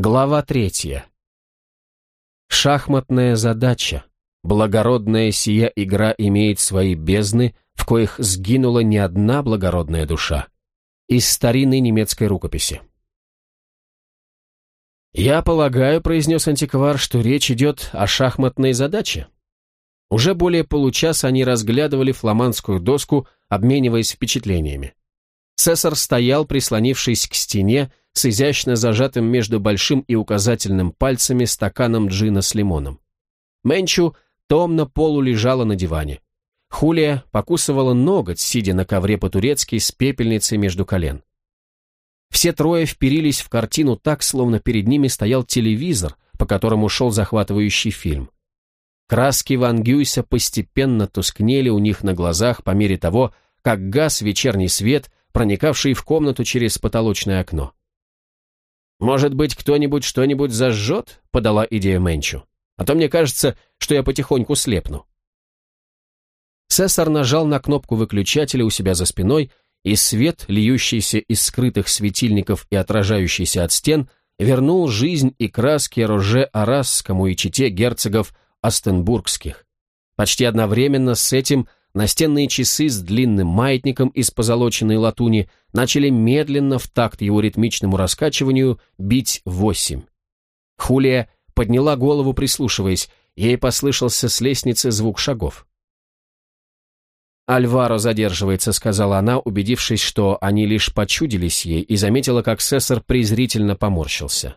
Глава третья. Шахматная задача. Благородная сия игра имеет свои бездны, в коих сгинула не одна благородная душа. Из старинной немецкой рукописи. «Я полагаю», — произнес антиквар, — «что речь идет о шахматной задаче». Уже более получаса они разглядывали фламандскую доску, обмениваясь впечатлениями. Сесар стоял, прислонившись к стене, с изящно зажатым между большим и указательным пальцами стаканом джина с лимоном. Менчу томно полулежала на диване. Хулия покусывала ноготь, сидя на ковре по-турецки с пепельницей между колен. Все трое вперились в картину так, словно перед ними стоял телевизор, по которому шел захватывающий фильм. Краски Ван Гюйса постепенно тускнели у них на глазах по мере того, как газ вечерний свет, проникавший в комнату через потолочное окно. «Может быть, кто-нибудь что-нибудь зажжет?» — подала идея Менчу. «А то мне кажется, что я потихоньку слепну». Сессор нажал на кнопку выключателя у себя за спиной, и свет, льющийся из скрытых светильников и отражающийся от стен, вернул жизнь и краски Роже Арасскому и чите герцогов Остенбургских. Почти одновременно с этим Настенные часы с длинным маятником из позолоченной латуни начали медленно в такт его ритмичному раскачиванию бить восемь. Хулия подняла голову, прислушиваясь, ей послышался с лестницы звук шагов. «Альваро задерживается», — сказала она, убедившись, что они лишь почудились ей, и заметила, как Сессор презрительно поморщился.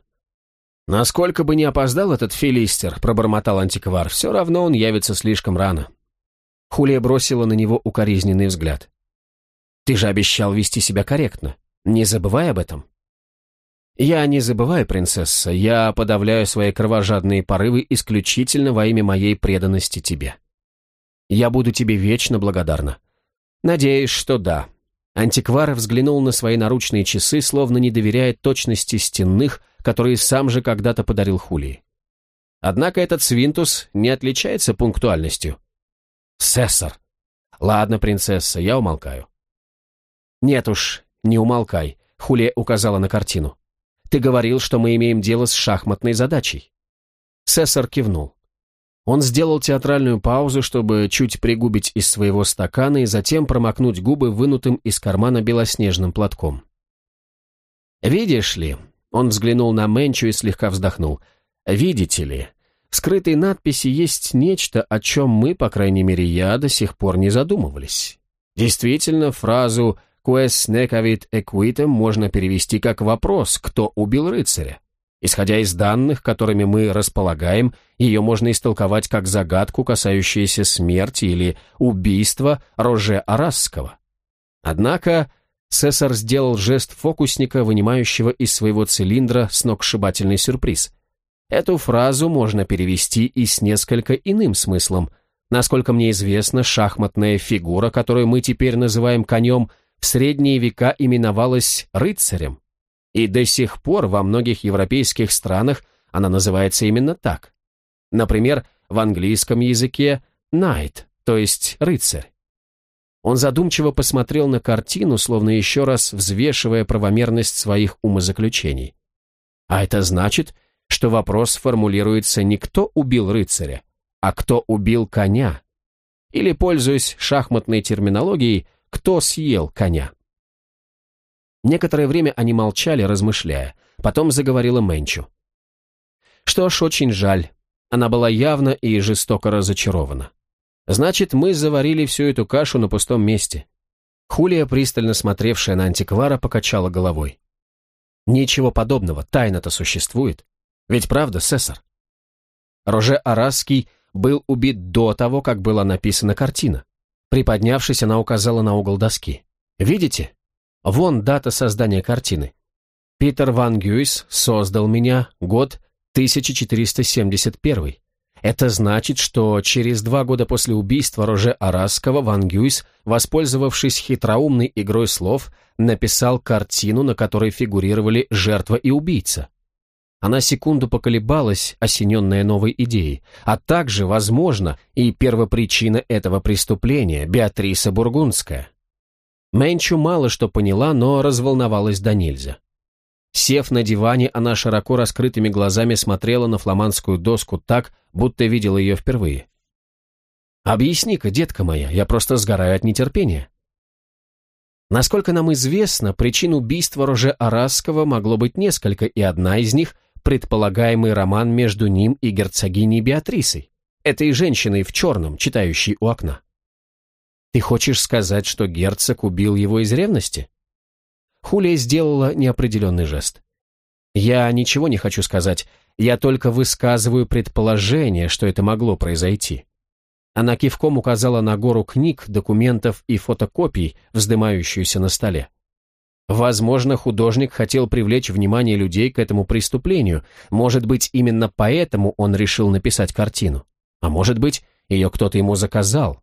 «Насколько бы не опоздал этот филистер», — пробормотал антиквар, — «все равно он явится слишком рано». Хулия бросила на него укоризненный взгляд. «Ты же обещал вести себя корректно. Не забывай об этом». «Я не забываю, принцесса. Я подавляю свои кровожадные порывы исключительно во имя моей преданности тебе. Я буду тебе вечно благодарна. Надеюсь, что да». Антиквар взглянул на свои наручные часы, словно не доверяя точности стенных, которые сам же когда-то подарил Хулии. Однако этот свинтус не отличается пунктуальностью. «Сессор!» «Ладно, принцесса, я умолкаю». «Нет уж, не умолкай», — Хулия указала на картину. «Ты говорил, что мы имеем дело с шахматной задачей». Сессор кивнул. Он сделал театральную паузу, чтобы чуть пригубить из своего стакана и затем промокнуть губы вынутым из кармана белоснежным платком. «Видишь ли», — он взглянул на Менчу и слегка вздохнул, «видите ли, в скрытой надписи есть нечто, о чем мы, по крайней мере я, до сих пор не задумывались. Действительно, фразу «Ques necavit equitem» можно перевести как вопрос «Кто убил рыцаря?». Исходя из данных, которыми мы располагаем, ее можно истолковать как загадку, касающуюся смерти или убийства Роже Арасского. Однако Сесар сделал жест фокусника, вынимающего из своего цилиндра сногсшибательный сюрприз – Эту фразу можно перевести и с несколько иным смыслом. Насколько мне известно, шахматная фигура, которую мы теперь называем конем, в средние века именовалась рыцарем. И до сих пор во многих европейских странах она называется именно так. Например, в английском языке knight, то есть рыцарь. Он задумчиво посмотрел на картину, словно еще раз взвешивая правомерность своих умозаключений. А это значит, что вопрос формулируется не кто убил рыцаря, а кто убил коня. Или, пользуясь шахматной терминологией, кто съел коня. Некоторое время они молчали, размышляя. Потом заговорила Менчу. Что ж, очень жаль. Она была явно и жестоко разочарована. Значит, мы заварили всю эту кашу на пустом месте. Хулия, пристально смотревшая на антиквара, покачала головой. Ничего подобного, тайна-то существует. Ведь правда, Сесар? Роже Арасский был убит до того, как была написана картина. Приподнявшись, она указала на угол доски. «Видите? Вон дата создания картины. Питер Ван Гюйс создал меня, год 1471. Это значит, что через два года после убийства Роже Арасского Ван Гюйс, воспользовавшись хитроумной игрой слов, написал картину, на которой фигурировали жертва и убийца. Она секунду поколебалась, осененная новой идеей, а также, возможно, и первопричина этого преступления, Беатриса Бургундская. Менчу мало что поняла, но разволновалась до нельзя. Сев на диване, она широко раскрытыми глазами смотрела на фламандскую доску так, будто видела ее впервые. «Объясни-ка, детка моя, я просто сгораю от нетерпения». Насколько нам известно, причин убийства Роже Арасского могло быть несколько, и одна из них – предполагаемый роман между ним и герцогиней Беатрисой, этой женщиной в черном, читающей у окна. Ты хочешь сказать, что герцог убил его из ревности? Хулия сделала неопределенный жест. Я ничего не хочу сказать, я только высказываю предположение, что это могло произойти. Она кивком указала на гору книг, документов и фотокопий, вздымающуюся на столе. Возможно, художник хотел привлечь внимание людей к этому преступлению. Может быть, именно поэтому он решил написать картину. А может быть, ее кто-то ему заказал.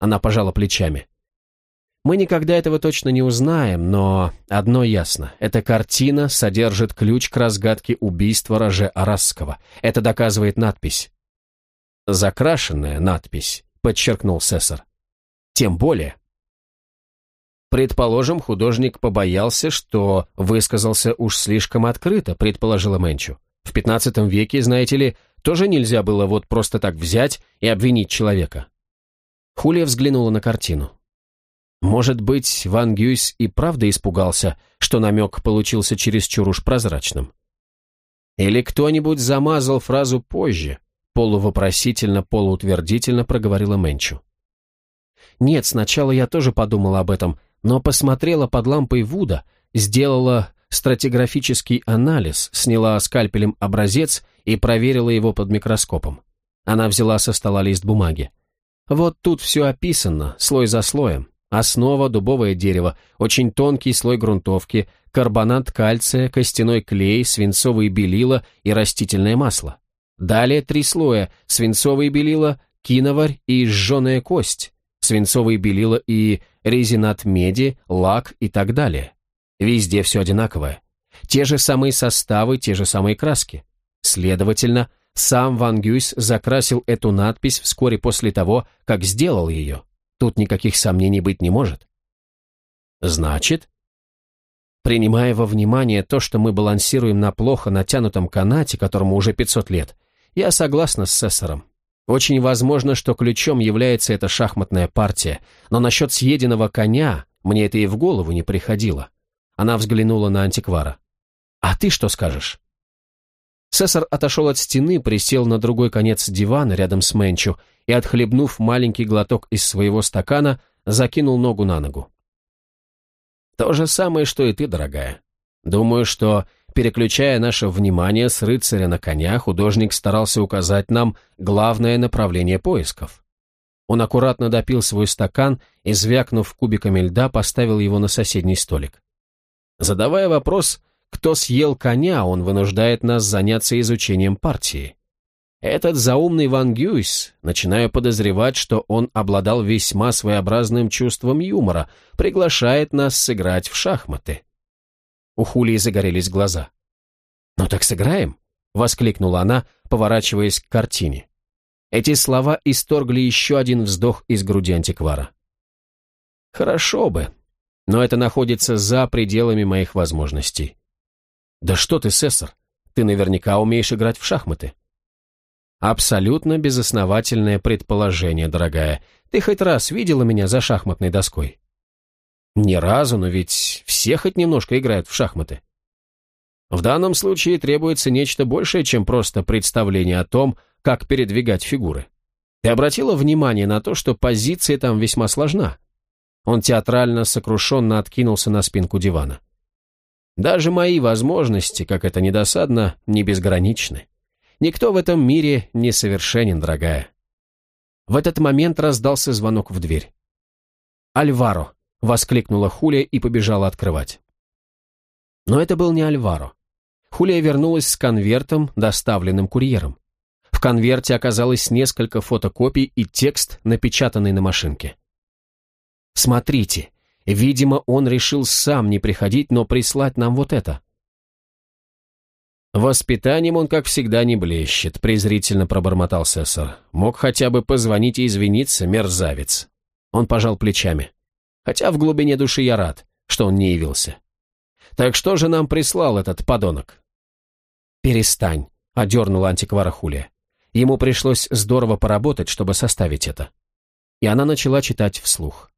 Она пожала плечами. Мы никогда этого точно не узнаем, но одно ясно. Эта картина содержит ключ к разгадке убийства Роже Арасского. Это доказывает надпись. Закрашенная надпись, подчеркнул Сесар. Тем более. Предположим, художник побоялся, что высказался уж слишком открыто, предположила Мэнчу. В пятнадцатом веке, знаете ли, тоже нельзя было вот просто так взять и обвинить человека. Хулия взглянула на картину. Может быть, Ван Гюйс и правда испугался, что намек получился чересчур уж прозрачным. Или кто-нибудь замазал фразу позже, Полувопросительно, полуутвердительно проговорила Мэнчу. Нет, сначала я тоже подумала об этом, но посмотрела под лампой Вуда, сделала стратиграфический анализ, сняла скальпелем образец и проверила его под микроскопом. Она взяла со стола лист бумаги. Вот тут все описано, слой за слоем. Основа – дубовое дерево, очень тонкий слой грунтовки, карбонат кальция, костяной клей, свинцовые белила и растительное масло. Далее три слоя – свинцовые белила, киноварь и сжженная кость, свинцовые белила и резинат меди, лак и так далее. Везде все одинаковое. Те же самые составы, те же самые краски. Следовательно, сам Ван Гюйс закрасил эту надпись вскоре после того, как сделал ее. Тут никаких сомнений быть не может. Значит, принимая во внимание то, что мы балансируем на плохо натянутом канате, которому уже 500 лет, я согласна с Сессором. Очень возможно, что ключом является эта шахматная партия, но насчет съеденного коня мне это и в голову не приходило. Она взглянула на антиквара. «А ты что скажешь?» Сессор отошел от стены, присел на другой конец дивана рядом с Менчу и, отхлебнув маленький глоток из своего стакана, закинул ногу на ногу. «То же самое, что и ты, дорогая. Думаю, что Переключая наше внимание с рыцаря на коня, художник старался указать нам главное направление поисков. Он аккуратно допил свой стакан и, звякнув кубиками льда, поставил его на соседний столик. Задавая вопрос, кто съел коня, он вынуждает нас заняться изучением партии. Этот заумный Ван Гюйс, начинаю подозревать, что он обладал весьма своеобразным чувством юмора, приглашает нас сыграть в шахматы. У Хулии загорелись глаза. «Ну так сыграем?» — воскликнула она, поворачиваясь к картине. Эти слова исторгли еще один вздох из груди антиквара. «Хорошо бы, но это находится за пределами моих возможностей». «Да что ты, Сессор, ты наверняка умеешь играть в шахматы». «Абсолютно безосновательное предположение, дорогая. Ты хоть раз видела меня за шахматной доской?» Ни разу, но ведь все хоть немножко играют в шахматы. В данном случае требуется нечто большее, чем просто представление о том, как передвигать фигуры. Ты обратила внимание на то, что позиция там весьма сложна? Он театрально сокрушенно откинулся на спинку дивана. Даже мои возможности, как это недосадно, не безграничны. Никто в этом мире не совершенен, дорогая. В этот момент раздался звонок в дверь. «Альваро», Воскликнула Хулия и побежала открывать. Но это был не Альваро. Хулия вернулась с конвертом, доставленным курьером. В конверте оказалось несколько фотокопий и текст, напечатанный на машинке. «Смотрите, видимо, он решил сам не приходить, но прислать нам вот это». «Воспитанием он, как всегда, не блещет», — презрительно пробормотал Сессор. «Мог хотя бы позвонить и извиниться, мерзавец». Он пожал плечами хотя в глубине души я рад, что он не явился. Так что же нам прислал этот подонок?» «Перестань», — одернула антиквара Хулия. Ему пришлось здорово поработать, чтобы составить это. И она начала читать вслух.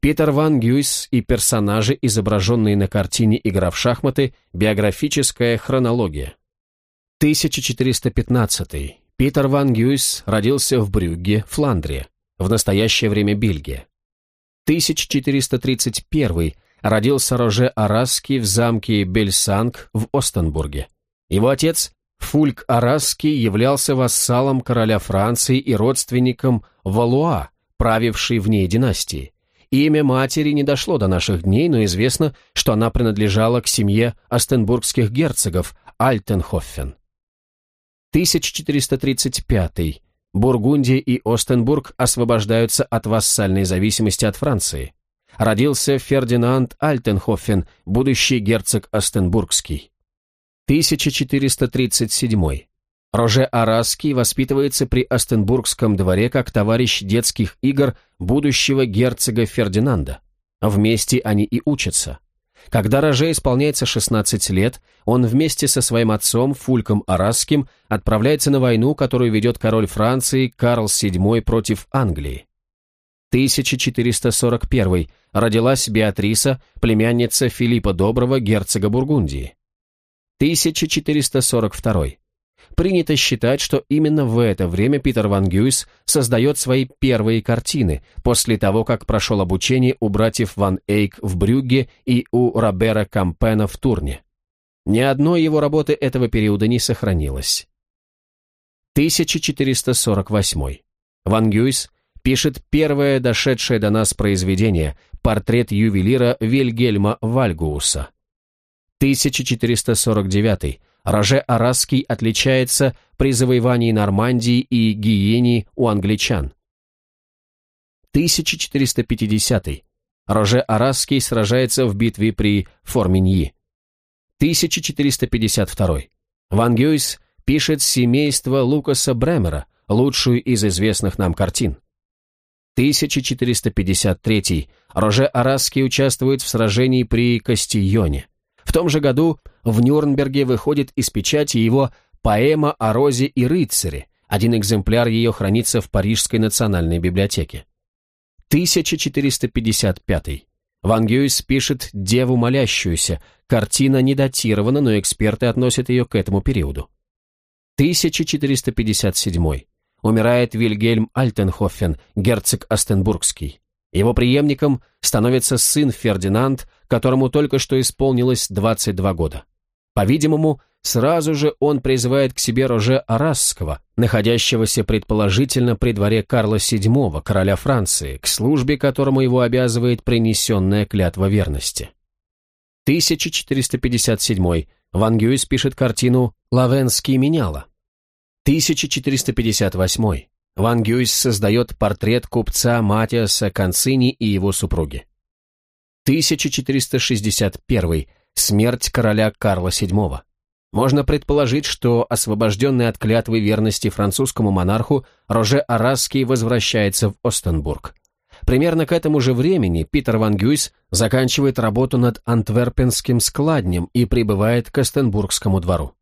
Питер Ван Гюйс и персонажи, изображенные на картине «Игра в шахматы», биографическая хронология. 1415. Питер Ван Гюйс родился в Брюгге, Фландрия, в настоящее время Бельгия. 1431. Родился Роже Арасский в замке Бельсанг в Остенбурге. Его отец, Фульк Арасский, являлся вассалом короля Франции и родственником Валуа, правившей в ней династии. Имя матери не дошло до наших дней, но известно, что она принадлежала к семье остенбургских герцогов Альтенхоффен. 1435. Бургундия и Остенбург освобождаются от вассальной зависимости от Франции. Родился Фердинанд Альтенхофен, будущий герцог Остенбургский. 1437. Роже Араский воспитывается при Остенбургском дворе как товарищ детских игр будущего герцога Фердинанда. Вместе они и учатся. Когда Роже исполняется 16 лет, он вместе со своим отцом Фульком Арасским отправляется на войну, которую ведет король Франции Карл VII против Англии. 1441. Родилась Беатриса, племянница Филиппа Доброго, герцога Бургундии. 1442. Принято считать, что именно в это время Питер Ван Гюйс создает свои первые картины, после того, как прошел обучение у братьев Ван Эйк в Брюгге и у Робера Кампена в Турне. Ни одной его работы этого периода не сохранилось. 1448. Ван Гюйс пишет первое дошедшее до нас произведение «Портрет ювелира Вильгельма Вальгууса». 1449. Роже Арасский отличается при завоевании Нормандии и Гиени у англичан. 1450. Роже Арасский сражается в битве при Форминьи. 1452. Ван Гюйс пишет «Семейство Лукаса Бремера», лучшую из известных нам картин. 1453. Роже Арасский участвует в сражении при Кастильоне. В том же году в Нюрнберге выходит из печати его «Поэма о розе и рыцаре». Один экземпляр ее хранится в Парижской национальной библиотеке. 1455. Ван Гюйс пишет «Деву молящуюся». Картина не датирована, но эксперты относят ее к этому периоду. 1457. Умирает Вильгельм Альтенхофен, герцог Остенбургский. Его преемником становится сын Фердинанд, которому только что исполнилось 22 года. По-видимому, сразу же он призывает к себе Роже Арасского, находящегося предположительно при дворе Карла VII, короля Франции, к службе которому его обязывает принесенная клятва верности. 1457. Ван Гюйс пишет картину «Лавенский меняла». 1458. Ван Гюйс создает портрет купца Матиаса Концини и его супруги. 1461. Смерть короля Карла VII. Можно предположить, что освобожденный от клятвы верности французскому монарху Роже Арасский возвращается в Остенбург. Примерно к этому же времени Питер Ван Гюйс заканчивает работу над антверпенским складнем и прибывает к Остенбургскому двору.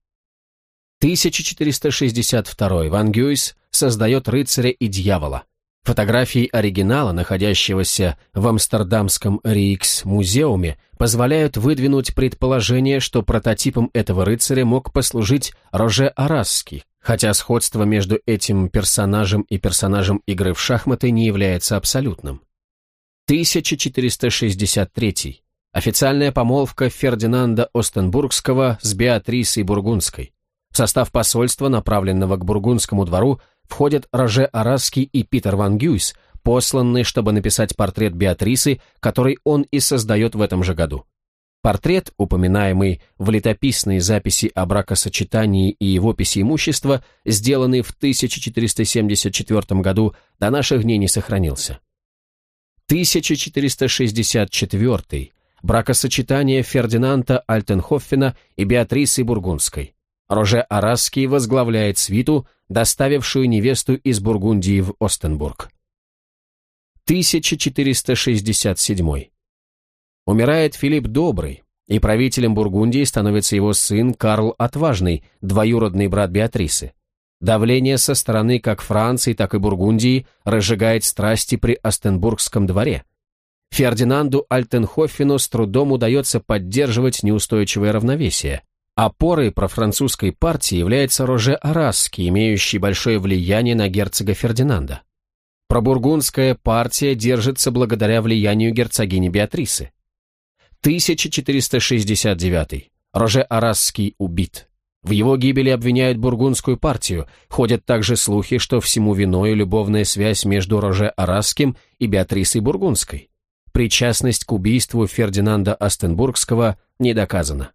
1462 Ван Гюйс создает рыцаря и дьявола. Фотографии оригинала, находящегося в Амстердамском Рейкс-музеуме, позволяют выдвинуть предположение, что прототипом этого рыцаря мог послужить Роже Арасский, хотя сходство между этим персонажем и персонажем игры в шахматы не является абсолютным. 1463. Официальная помолвка Фердинанда Остенбургского с Беатрисой Бургундской. В состав посольства, направленного к Бургундскому двору, входят Роже Араский и Питер Ван Гюйс, посланные, чтобы написать портрет Беатрисы, который он и создает в этом же году. Портрет, упоминаемый в летописной записи о бракосочетании и в описи имущества, сделанный в 1474 году, до наших дней не сохранился. 1464. Бракосочетание Фердинанда Альтенхоффена и Беатрисы Бургундской. Роже Арасский возглавляет свиту, доставившую невесту из Бургундии в Остенбург. 1467. Умирает Филипп Добрый, и правителем Бургундии становится его сын Карл Отважный, двоюродный брат Беатрисы. Давление со стороны как Франции, так и Бургундии разжигает страсти при Остенбургском дворе. Фердинанду Альтенхофену с трудом удается поддерживать неустойчивое равновесие. Опорой профранцузской партии является Роже Арасский, имеющий большое влияние на герцога Фердинанда. Пробургундская партия держится благодаря влиянию герцогини Беатрисы. 1469. Роже Арасский убит. В его гибели обвиняют бургундскую партию. Ходят также слухи, что всему виною любовная связь между Роже Арасским и Беатрисой Бургундской. Причастность к убийству Фердинанда Остенбургского не доказана.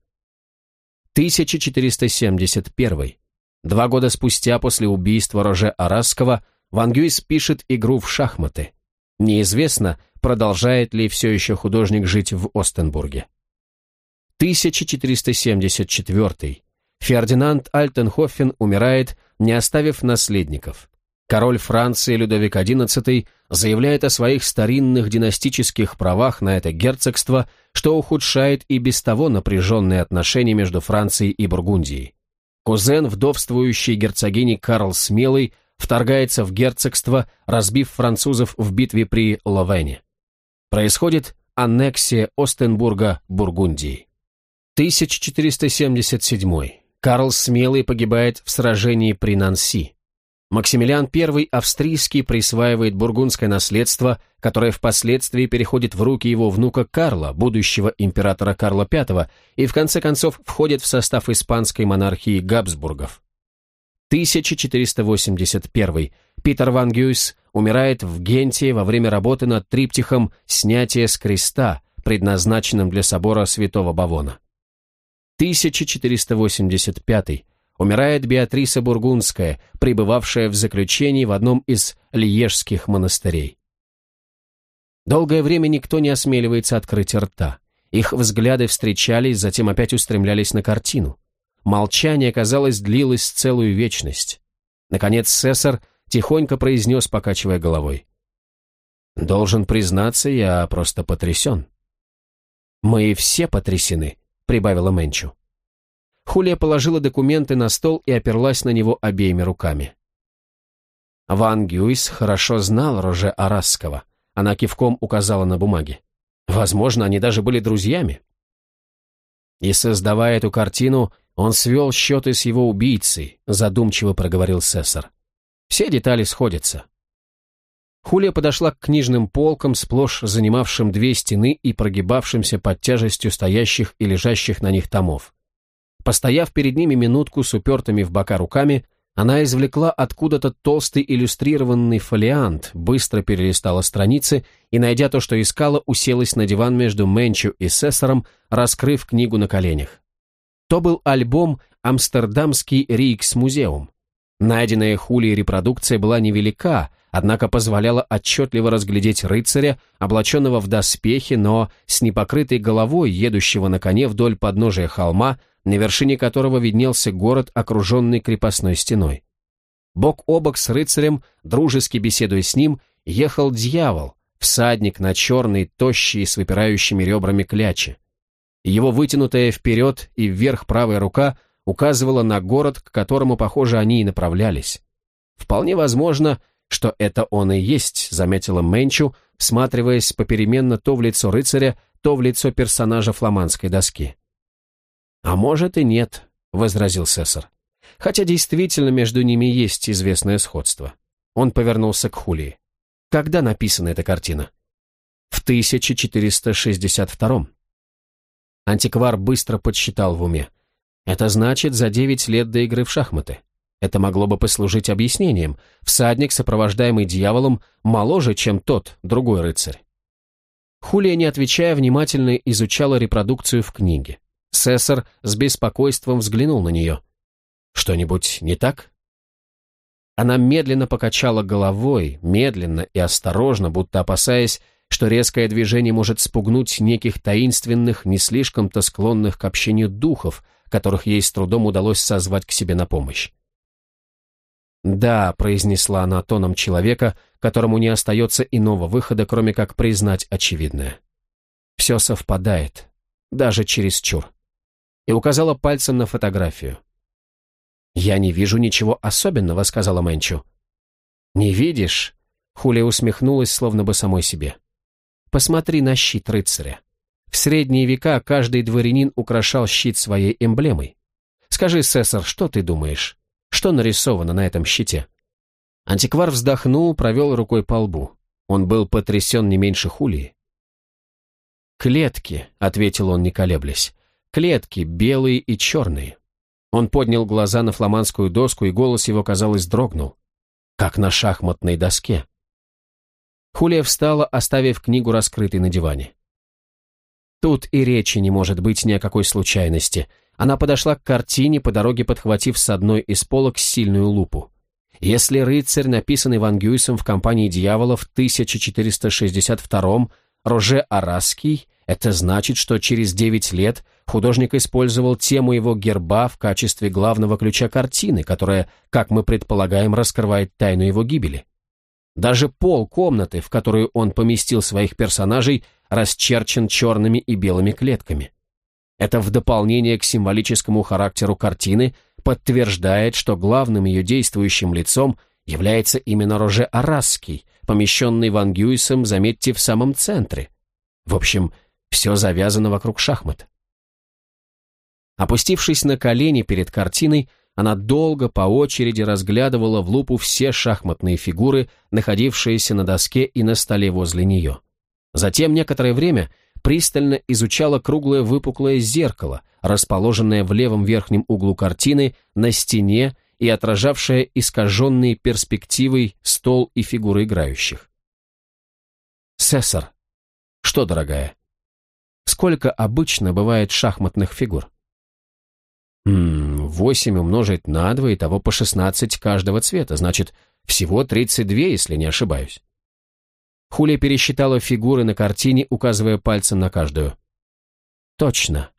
1471. Два года спустя после убийства Роже Арасского Ван Гюйс пишет игру в шахматы. Неизвестно, продолжает ли все еще художник жить в Остенбурге. 1474. Фердинанд Альтенхофен умирает, не оставив наследников. Король Франции Людовик XI заявляет о своих старинных династических правах на это герцогство, что ухудшает и без того напряженные отношения между Францией и Бургундией. Кузен вдовствующей герцогини Карл Смелый вторгается в герцогство, разбив французов в битве при Ловене. Происходит аннексия Остенбурга Бургундии. 1477. Карл Смелый погибает в сражении при Нанси. Максимилиан I австрийский присваивает бургундское наследство, которое впоследствии переходит в руки его внука Карла, будущего императора Карла V, и в конце концов входит в состав испанской монархии Габсбургов. 1481. Питер Ван Гюйс умирает в Генте во время работы над триптихом «Снятие с креста», предназначенным для собора Святого Бавона. 1485. Умирает Беатриса Бургундская, пребывавшая в заключении в одном из лиежских монастырей. Долгое время никто не осмеливается открыть рта. Их взгляды встречались, затем опять устремлялись на картину. Молчание, казалось, длилось целую вечность. Наконец Сесар тихонько произнес, покачивая головой. «Должен признаться, я просто потрясен». «Мы все потрясены», — прибавила Менчу. Хулия положила документы на стол и оперлась на него обеими руками. Ван Гюйс хорошо знал Роже Арасского. Она кивком указала на бумаге. Возможно, они даже были друзьями. И создавая эту картину, он свел счеты с его убийцей, задумчиво проговорил Сессор. Все детали сходятся. Хулия подошла к книжным полкам, сплошь занимавшим две стены и прогибавшимся под тяжестью стоящих и лежащих на них томов. Постояв перед ними минутку с упертыми в бока руками, она извлекла откуда-то толстый иллюстрированный фолиант, быстро перелистала страницы и, найдя то, что искала, уселась на диван между Менчу и Сессором, раскрыв книгу на коленях. То был альбом «Амстердамский Рикс-музеум». Найденная Хулией репродукция была невелика, однако позволяла отчетливо разглядеть рыцаря, облаченного в доспехи, но с непокрытой головой, едущего на коне вдоль подножия холма, на вершине которого виднелся город, окруженный крепостной стеной. Бок о бок с рыцарем, дружески беседуя с ним, ехал дьявол, всадник на черной, тощей, с выпирающими ребрами клячи. Его вытянутая вперед и вверх правая рука указывала на город, к которому, похоже, они и направлялись. Вполне возможно, что это он и есть, заметила Менчу, всматриваясь попеременно то в лицо рыцаря, то в лицо персонажа фламандской доски. «А может и нет», — возразил Сесар. «Хотя действительно между ними есть известное сходство». Он повернулся к Хулии. «Когда написана эта картина?» «В 1462-м». Антиквар быстро подсчитал в уме. Это значит, за девять лет до игры в шахматы. Это могло бы послужить объяснением. Всадник, сопровождаемый дьяволом, моложе, чем тот, другой рыцарь. Хулия, не отвечая, внимательно изучала репродукцию в книге. Сесар с беспокойством взглянул на нее. «Что-нибудь не так?» Она медленно покачала головой, медленно и осторожно, будто опасаясь, что резкое движение может спугнуть неких таинственных, не слишком-то склонных к общению духов, которых ей с трудом удалось созвать к себе на помощь. «Да», — произнесла она тоном человека, которому не остается иного выхода, кроме как признать очевидное. «Все совпадает. даже чересчур. И указала пальцем на фотографию. «Я не вижу ничего особенного», — сказала Мэнчу. «Не видишь?» — Хулия усмехнулась, словно бы самой себе. «Посмотри на щит рыцаря. В средние века каждый дворянин украшал щит своей эмблемой. Скажи, Сесар, что ты думаешь? Что нарисовано на этом щите?» Антиквар вздохнул, провел рукой по лбу. Он был потрясен не меньше Хулии. «Клетки», — ответил он, не колеблясь. «Клетки, белые и черные». Он поднял глаза на фламандскую доску, и голос его, казалось, дрогнул. Как на шахматной доске. Хулия встала, оставив книгу раскрытой на диване. Тут и речи не может быть ни о какой случайности. Она подошла к картине, по дороге подхватив с одной из полок сильную лупу. Если рыцарь, написанный Ван Гюйсом в компании дьявола в 1462-м, Роже Арасский, это значит, что через 9 лет художник использовал тему его герба в качестве главного ключа картины, которая, как мы предполагаем, раскрывает тайну его гибели. Даже пол комнаты, в которую он поместил своих персонажей, расчерчен черными и белыми клетками. Это в дополнение к символическому характеру картины подтверждает, что главным ее действующим лицом является именно Роже Арасский, помещенный Ван Гюйсом, заметьте, в самом центре. В общем, все завязано вокруг шахмат. Опустившись на колени перед картиной, она долго по очереди разглядывала в лупу все шахматные фигуры, находившиеся на доске и на столе возле нее. Затем некоторое время пристально изучала круглое выпуклое зеркало, расположенное в левом верхнем углу картины, на стене и отражавшее искаженные перспективой стол и фигуры играющих. «Сессор». «Что, дорогая?» Сколько обычно бывает шахматных фигур? Ммм, 8 умножить на 2, и того по 16 каждого цвета, значит, всего 32, если не ошибаюсь. Хулия пересчитала фигуры на картине, указывая пальцем на каждую. Точно,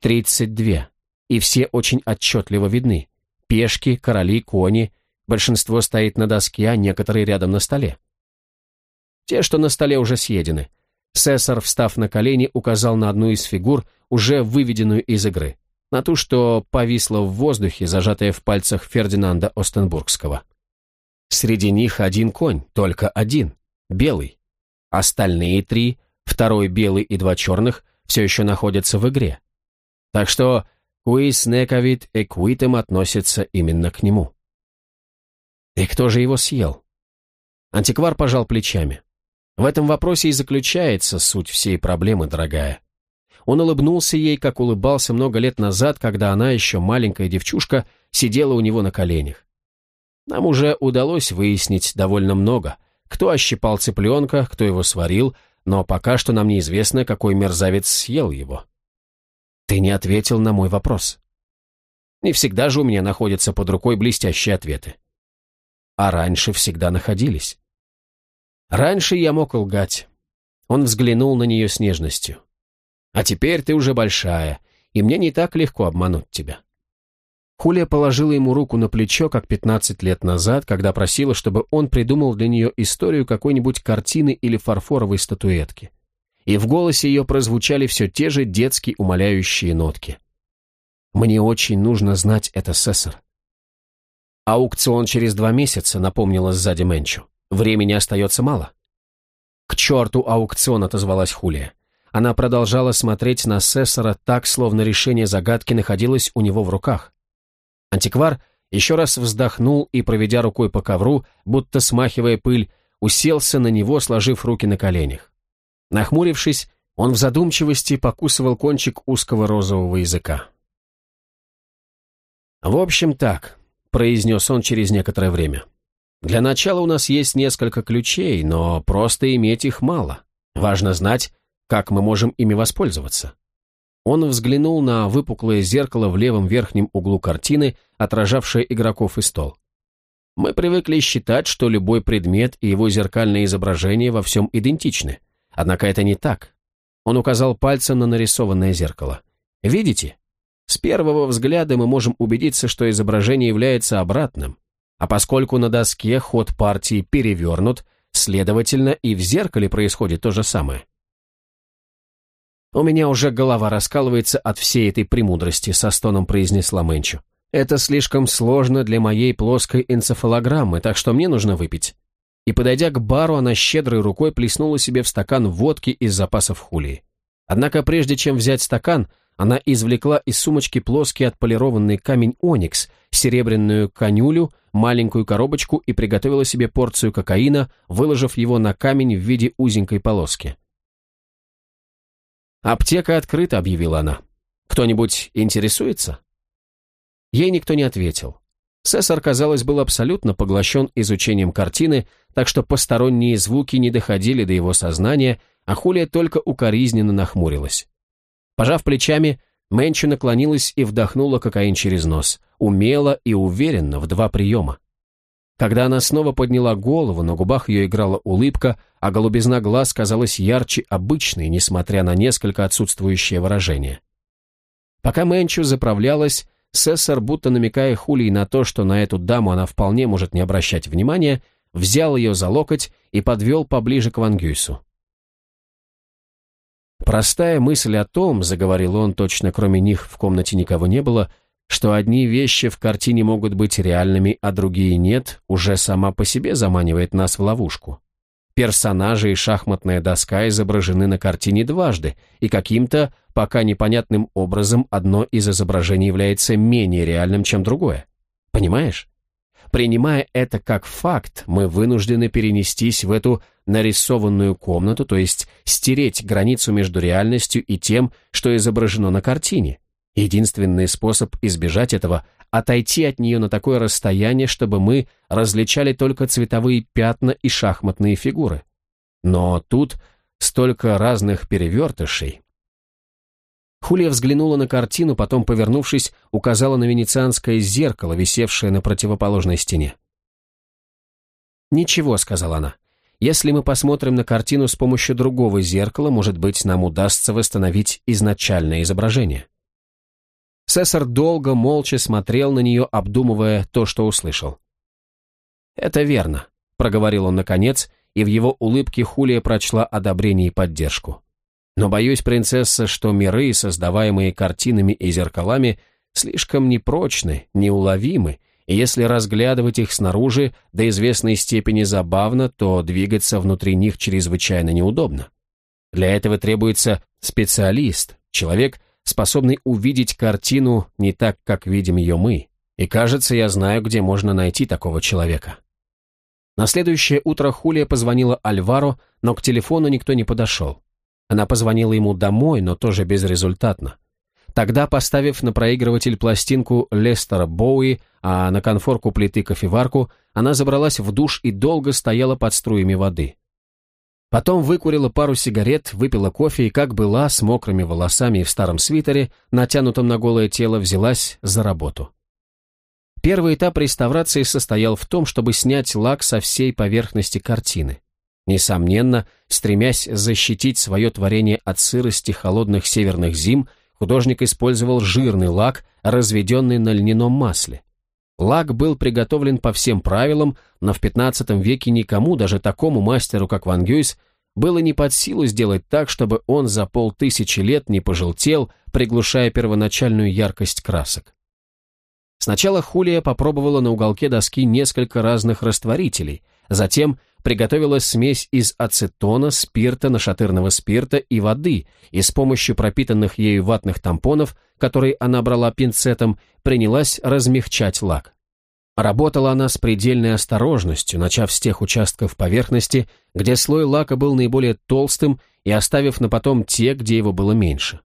32, и все очень отчетливо видны. Пешки, короли, кони, большинство стоит на доске, а некоторые рядом на столе. Те, что на столе, уже съедены. Сесар, встав на колени, указал на одну из фигур, уже выведенную из игры, на ту, что повисла в воздухе, зажатая в пальцах Фердинанда Остенбургского. Среди них один конь, только один, белый. Остальные три, второй белый и два черных, все еще находятся в игре. Так что Куис Некавит Эквитем относится именно к нему. И кто же его съел? Антиквар пожал плечами. В этом вопросе и заключается суть всей проблемы, дорогая. Он улыбнулся ей, как улыбался много лет назад, когда она, еще маленькая девчушка, сидела у него на коленях. Нам уже удалось выяснить довольно много, кто ощипал цыпленка, кто его сварил, но пока что нам неизвестно, какой мерзавец съел его. Ты не ответил на мой вопрос. Не всегда же у меня находятся под рукой блестящие ответы. А раньше всегда находились. Раньше я мог лгать. Он взглянул на нее с нежностью. А теперь ты уже большая, и мне не так легко обмануть тебя. Хулия положила ему руку на плечо, как пятнадцать лет назад, когда просила, чтобы он придумал для нее историю какой-нибудь картины или фарфоровой статуэтки. И в голосе ее прозвучали все те же детские умоляющие нотки. «Мне очень нужно знать это, Сессор». «Аукцион через два месяца», — напомнила сзади Менчу. Времени остается мало. К черту аукцион, отозвалась Хулия. Она продолжала смотреть на Сессора так, словно решение загадки находилось у него в руках. Антиквар еще раз вздохнул и, проведя рукой по ковру, будто смахивая пыль, уселся на него, сложив руки на коленях. Нахмурившись, он в задумчивости покусывал кончик узкого розового языка. «В общем так», — произнес он через некоторое время. Для начала у нас есть несколько ключей, но просто иметь их мало. Важно знать, как мы можем ими воспользоваться. Он взглянул на выпуклое зеркало в левом верхнем углу картины, отражавшее игроков и стол. Мы привыкли считать, что любой предмет и его зеркальное изображение во всем идентичны. Однако это не так. Он указал пальцем на нарисованное зеркало. Видите? С первого взгляда мы можем убедиться, что изображение является обратным, а поскольку на доске ход партии перевернут, следовательно, и в зеркале происходит то же самое. «У меня уже голова раскалывается от всей этой премудрости», — со стоном произнесла Мэнчу. «Это слишком сложно для моей плоской энцефалограммы, так что мне нужно выпить». И, подойдя к бару, она щедрой рукой плеснула себе в стакан водки из запасов хулии. Однако прежде чем взять стакан, она извлекла из сумочки плоский отполированный камень оникс, серебряную конюлю, маленькую коробочку и приготовила себе порцию кокаина, выложив его на камень в виде узенькой полоски. «Аптека открыта», — объявила она. «Кто-нибудь интересуется?» Ей никто не ответил. Сесар, казалось, был абсолютно поглощен изучением картины, так что посторонние звуки не доходили до его сознания, а Хулия только укоризненно нахмурилась. Пожав плечами, Мэнчу наклонилась и вдохнула кокаин через нос, умело и уверенно, в два приема. Когда она снова подняла голову, на губах ее играла улыбка, а голубизна глаз казалась ярче обычной, несмотря на несколько отсутствующее выражение. Пока Мэнчу заправлялась, Сессор, будто намекая Хулии на то, что на эту даму она вполне может не обращать внимания, взял ее за локоть и подвел поближе к Вангюйсу. «Простая мысль о том, — заговорил он, точно кроме них в комнате никого не было, — что одни вещи в картине могут быть реальными, а другие нет, уже сама по себе заманивает нас в ловушку. Персонажи и шахматная доска изображены на картине дважды, и каким-то, пока непонятным образом, одно из изображений является менее реальным, чем другое. Понимаешь? Принимая это как факт, мы вынуждены перенестись в эту нарисованную комнату, то есть стереть границу между реальностью и тем, что изображено на картине. Единственный способ избежать этого – отойти от нее на такое расстояние, чтобы мы различали только цветовые пятна и шахматные фигуры. Но тут столько разных перевертышей. Хулия взглянула на картину, потом, повернувшись, указала на венецианское зеркало, висевшее на противоположной стене. «Ничего», — сказала она. «Если мы посмотрим на картину с помощью другого зеркала, может быть, нам удастся восстановить изначальное изображение». Сесар долго, молча смотрел на нее, обдумывая то, что услышал. «Это верно», — проговорил он наконец, и в его улыбке Хулия прочла одобрение и поддержку. «Но боюсь, принцесса, что миры, создаваемые картинами и зеркалами, слишком непрочны, неуловимы, и если разглядывать их снаружи до известной степени забавно, то двигаться внутри них чрезвычайно неудобно. Для этого требуется специалист, человек, способный увидеть картину не так, как видим ее мы. И кажется, я знаю, где можно найти такого человека. На следующее утро Хулия позвонила Альваро, но к телефону никто не подошел. Она позвонила ему домой, но тоже безрезультатно. Тогда, поставив на проигрыватель пластинку Лестера Боуи, а на конфорку плиты кофеварку, она забралась в душ и долго стояла под струями воды. Потом выкурила пару сигарет, выпила кофе и, как была, с мокрыми волосами и в старом свитере, натянутом на голое тело, взялась за работу. Первый этап реставрации состоял в том, чтобы снять лак со всей поверхности картины. Несомненно, стремясь защитить свое творение от сырости холодных северных зим, художник использовал жирный лак, разведенный на льняном масле. Лак был приготовлен по всем правилам, но в 15 веке никому, даже такому мастеру, как Ван Гюйс, было не под силу сделать так, чтобы он за полтысячи лет не пожелтел, приглушая первоначальную яркость красок. Сначала Хулия попробовала на уголке доски несколько разных растворителей, затем приготовила смесь из ацетона, спирта, нашатырного спирта и воды, и с помощью пропитанных ею ватных тампонов, которые она брала пинцетом, принялась размягчать лак. Работала она с предельной осторожностью, начав с тех участков поверхности, где слой лака был наиболее толстым и оставив на потом те, где его было меньше.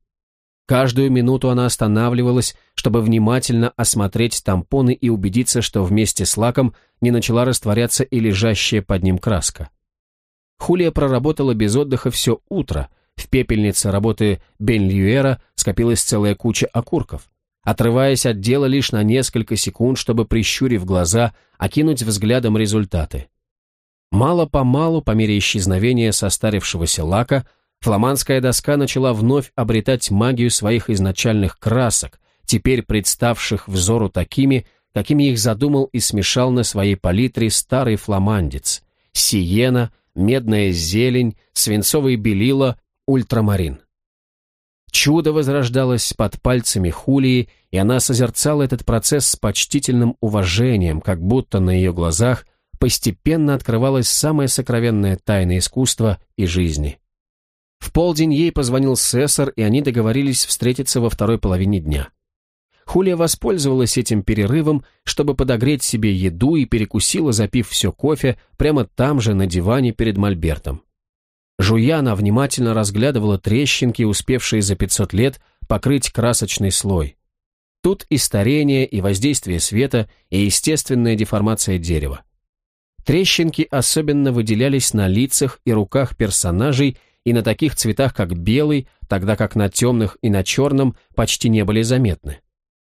Каждую минуту она останавливалась, чтобы внимательно осмотреть тампоны и убедиться, что вместе с лаком не начала растворяться и лежащая под ним краска. Хулия проработала без отдыха все утро. В пепельнице работы Бенльюэра скопилась целая куча окурков. Отрываясь от дела лишь на несколько секунд, чтобы, прищурив глаза, окинуть взглядом результаты. Мало-помалу, по мере исчезновения состарившегося лака, Фламандская доска начала вновь обретать магию своих изначальных красок, теперь представших взору такими, какими их задумал и смешал на своей палитре старый фламандец. Сиена, медная зелень, свинцовый белила, ультрамарин. Чудо возрождалось под пальцами Хулии, и она созерцала этот процесс с почтительным уважением, как будто на ее глазах постепенно открывалась самая сокровенная тайна искусства и жизни. В полдень ей позвонил Сесар, и они договорились встретиться во второй половине дня. Хулия воспользовалась этим перерывом, чтобы подогреть себе еду и перекусила, запив все кофе, прямо там же, на диване перед мольбертом. Жуя, она внимательно разглядывала трещинки, успевшие за 500 лет покрыть красочный слой. Тут и старение, и воздействие света, и естественная деформация дерева. Трещинки особенно выделялись на лицах и руках персонажей и на таких цветах, как белый, тогда как на темных и на черном почти не были заметны.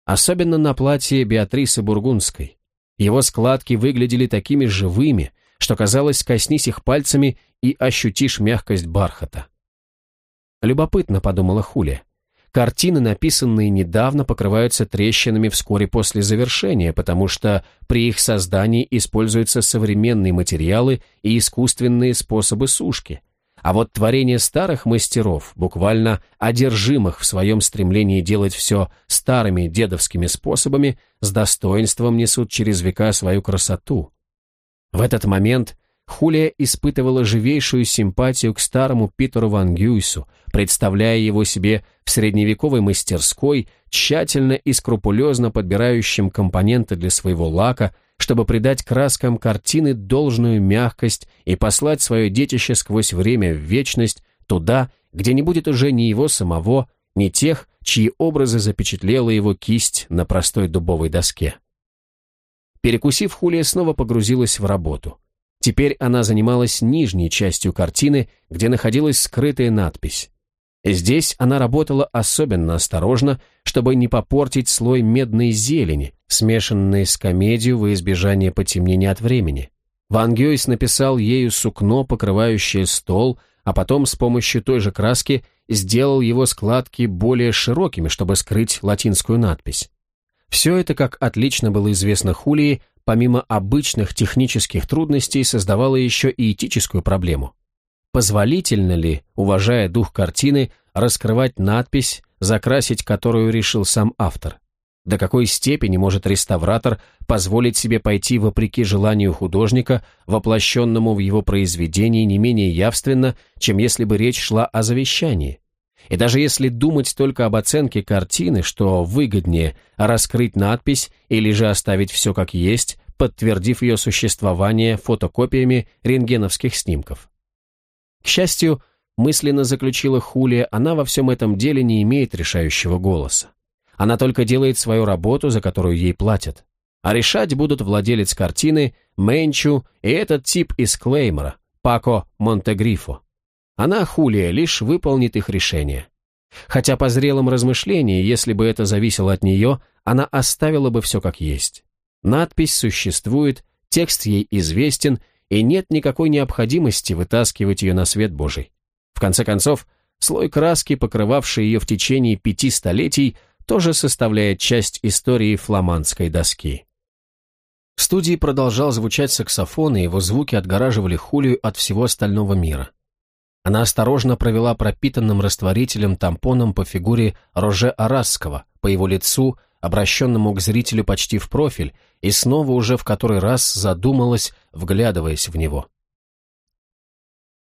Особенно на платье Беатрисы Бургундской. Его складки выглядели такими живыми, что казалось, коснись их пальцами и ощутишь мягкость бархата. Любопытно, подумала Хуля. Картины, написанные недавно, покрываются трещинами вскоре после завершения, потому что при их создании используются современные материалы и искусственные способы сушки. А вот творения старых мастеров, буквально одержимых в своем стремлении делать все старыми дедовскими способами, с достоинством несут через века свою красоту. В этот момент Хулия испытывала живейшую симпатию к старому Питеру Ван Гюйсу, представляя его себе в средневековой мастерской, тщательно и скрупулезно подбирающим компоненты для своего лака, чтобы придать краскам картины должную мягкость и послать свое детище сквозь время в вечность туда, где не будет уже ни его самого, ни тех, чьи образы запечатлела его кисть на простой дубовой доске. Перекусив, Хулия снова погрузилась в работу. Теперь она занималась нижней частью картины, где находилась скрытая надпись. Здесь она работала особенно осторожно, чтобы не попортить слой медной зелени, смешанной с комедию во избежание потемнения от времени. Ван Гёйс написал ею сукно, покрывающее стол, а потом с помощью той же краски сделал его складки более широкими, чтобы скрыть латинскую надпись. Все это, как отлично было известно Хулии, помимо обычных технических трудностей, создавало еще и этическую проблему. Позволительно ли, уважая дух картины, раскрывать надпись, закрасить которую решил сам автор? До какой степени может реставратор позволить себе пойти вопреки желанию художника, воплощенному в его произведении не менее явственно, чем если бы речь шла о завещании? И даже если думать только об оценке картины, что выгоднее раскрыть надпись или же оставить все как есть, подтвердив ее существование фотокопиями рентгеновских снимков. К счастью, мысленно заключила Хулия, она во всем этом деле не имеет решающего голоса. Она только делает свою работу, за которую ей платят. А решать будут владелец картины, Менчу и этот тип из Клеймора, Пако Монтегрифо. Она, Хулия, лишь выполнит их решение. Хотя по зрелым размышлениям, если бы это зависело от нее, она оставила бы все как есть. Надпись существует, текст ей известен, и нет никакой необходимости вытаскивать ее на свет Божий. В конце концов, слой краски, покрывавший ее в течение пяти столетий, тоже составляет часть истории фламандской доски. В студии продолжал звучать саксофон, и его звуки отгораживали Хулию от всего остального мира. Она осторожно провела пропитанным растворителем тампоном по фигуре Роже Арасского, по его лицу, обращенному к зрителю почти в профиль, и снова уже в который раз задумалась, вглядываясь в него.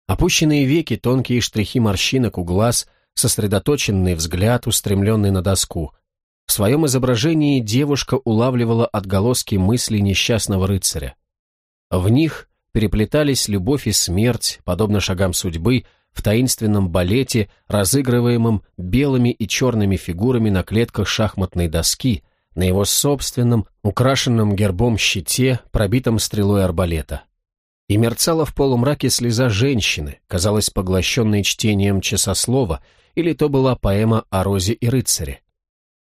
Опущенные веки, тонкие штрихи морщинок у глаз, сосредоточенный взгляд, устремленный на доску. В своем изображении девушка улавливала отголоски мыслей несчастного рыцаря. В них переплетались любовь и смерть, подобно шагам судьбы, в таинственном балете, разыгрываемом белыми и черными фигурами на клетках шахматной доски, на его собственном, украшенном гербом щите, пробитом стрелой арбалета. И мерцала в полумраке слеза женщины, казалось поглощенной чтением часослова, или то была поэма о розе и рыцаре.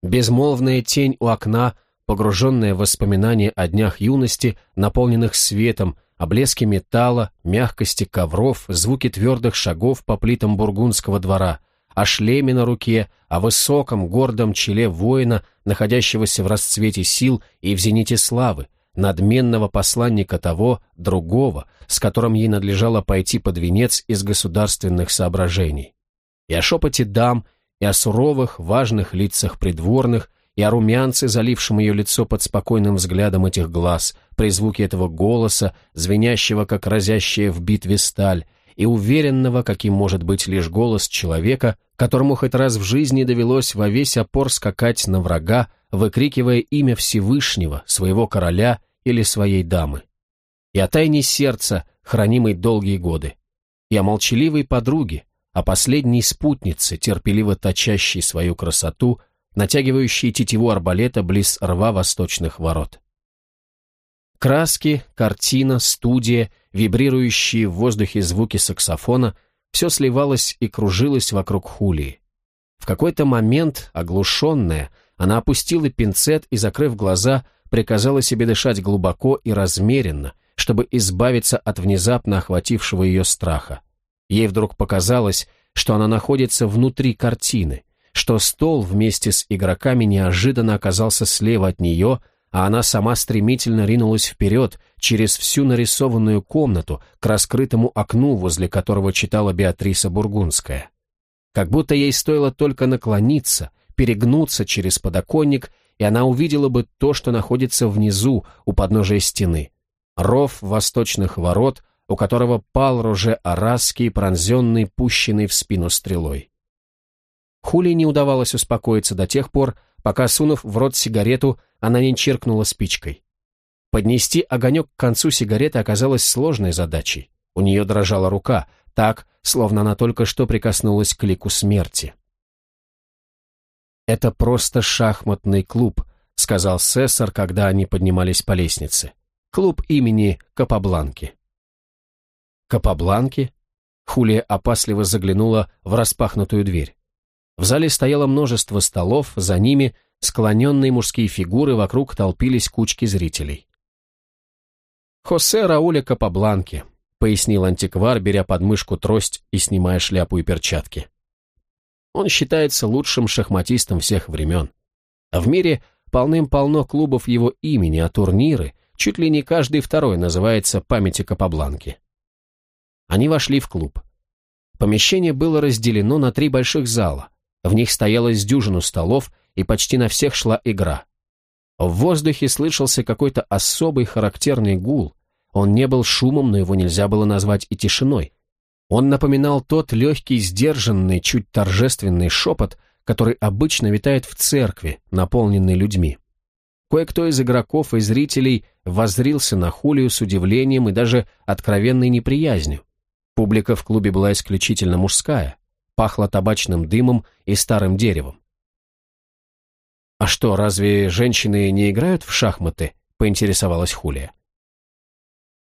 Безмолвная тень у окна, погруженная в воспоминания о днях юности, наполненных светом, о блеске металла, мягкости ковров, звуки твердых шагов по плитам бургундского двора, о шлеме на руке, о высоком гордом челе воина, находящегося в расцвете сил и в зените славы, надменного посланника того, другого, с которым ей надлежало пойти под венец из государственных соображений. И о шепоте дам, и о суровых, важных лицах придворных, и о румянце, залившем ее лицо под спокойным взглядом этих глаз, при звуке этого голоса, звенящего, как разящая в битве сталь, и уверенного, каким может быть лишь голос человека, которому хоть раз в жизни довелось во весь опор скакать на врага, выкрикивая имя Всевышнего, своего короля или своей дамы. И о тайне сердца, хранимой долгие годы, и о молчаливой подруге, о последней спутнице, терпеливо точащей свою красоту, натягивающей тетиву арбалета близ рва восточных ворот. Краски, картина, студия, вибрирующие в воздухе звуки саксофона — все сливалось и кружилось вокруг Хулии. В какой-то момент, оглушенная, она опустила пинцет и, закрыв глаза, приказала себе дышать глубоко и размеренно, чтобы избавиться от внезапно охватившего ее страха. Ей вдруг показалось, что она находится внутри картины, что стол вместе с игроками неожиданно оказался слева от нее, а она сама стремительно ринулась вперед через всю нарисованную комнату к раскрытому окну, возле которого читала Беатриса Бургундская. Как будто ей стоило только наклониться, перегнуться через подоконник, и она увидела бы то, что находится внизу, у подножия стены. Ров восточных ворот, у которого пал Роже Арасский, пронзенный, пущенный в спину стрелой. Хули не удавалось успокоиться до тех пор, пока, сунув в рот сигарету, она не чиркнула спичкой. Поднести огонек к концу сигареты оказалось сложной задачей. У нее дрожала рука, так, словно она только что прикоснулась к лику смерти. «Это просто шахматный клуб», — сказал Сессор, когда они поднимались по лестнице. «Клуб имени Капабланки». «Капабланки?» Хулия опасливо заглянула в распахнутую дверь. В зале стояло множество столов, за ними склоненные мужские фигуры, вокруг толпились кучки зрителей. «Хосе Рауля Капабланки», — пояснил антиквар, беря под мышку трость и снимая шляпу и перчатки. «Он считается лучшим шахматистом всех времен. А в мире полным-полно клубов его имени, а турниры, чуть ли не каждый второй называется «Памяти Капабланки». Они вошли в клуб. Помещение было разделено на три больших зала. В них стояло с дюжину столов, и почти на всех шла игра. В воздухе слышался какой-то особый характерный гул. Он не был шумом, но его нельзя было назвать и тишиной. Он напоминал тот легкий, сдержанный, чуть торжественный шепот, который обычно витает в церкви, наполненной людьми. Кое-кто из игроков и зрителей воззрился на Хулию с удивлением и даже откровенной неприязнью. Публика в клубе была исключительно мужская пахло табачным дымом и старым деревом. «А что, разве женщины не играют в шахматы?» — поинтересовалась Хулия.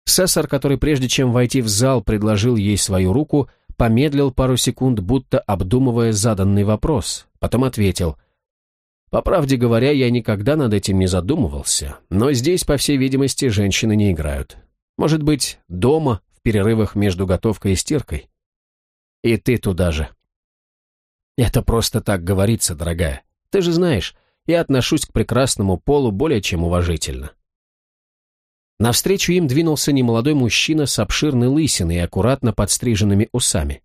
Сессор, который прежде чем войти в зал предложил ей свою руку, помедлил пару секунд, будто обдумывая заданный вопрос, потом ответил. «По правде говоря, я никогда над этим не задумывался, но здесь, по всей видимости, женщины не играют. Может быть, дома, в перерывах между готовкой и стиркой? И ты туда же». Это просто так говорится, дорогая. Ты же знаешь, я отношусь к прекрасному полу более чем уважительно. Навстречу им двинулся немолодой мужчина с обширной лысиной и аккуратно подстриженными усами.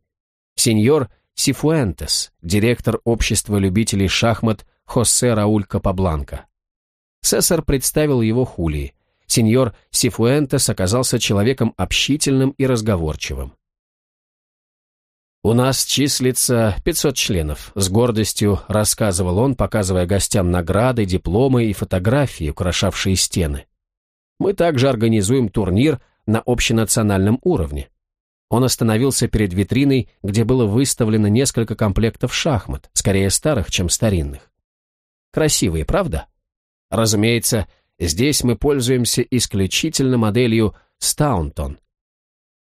Сеньор Сифуэнтес, директор общества любителей шахмат Хосе Рауль Капабланка. Сесар представил его Хулии. Сеньор Сифуэнтес оказался человеком общительным и разговорчивым. «У нас числится 500 членов», — с гордостью рассказывал он, показывая гостям награды, дипломы и фотографии, украшавшие стены. «Мы также организуем турнир на общенациональном уровне». Он остановился перед витриной, где было выставлено несколько комплектов шахмат, скорее старых, чем старинных. Красивые, правда? Разумеется, здесь мы пользуемся исключительно моделью Стаунтон,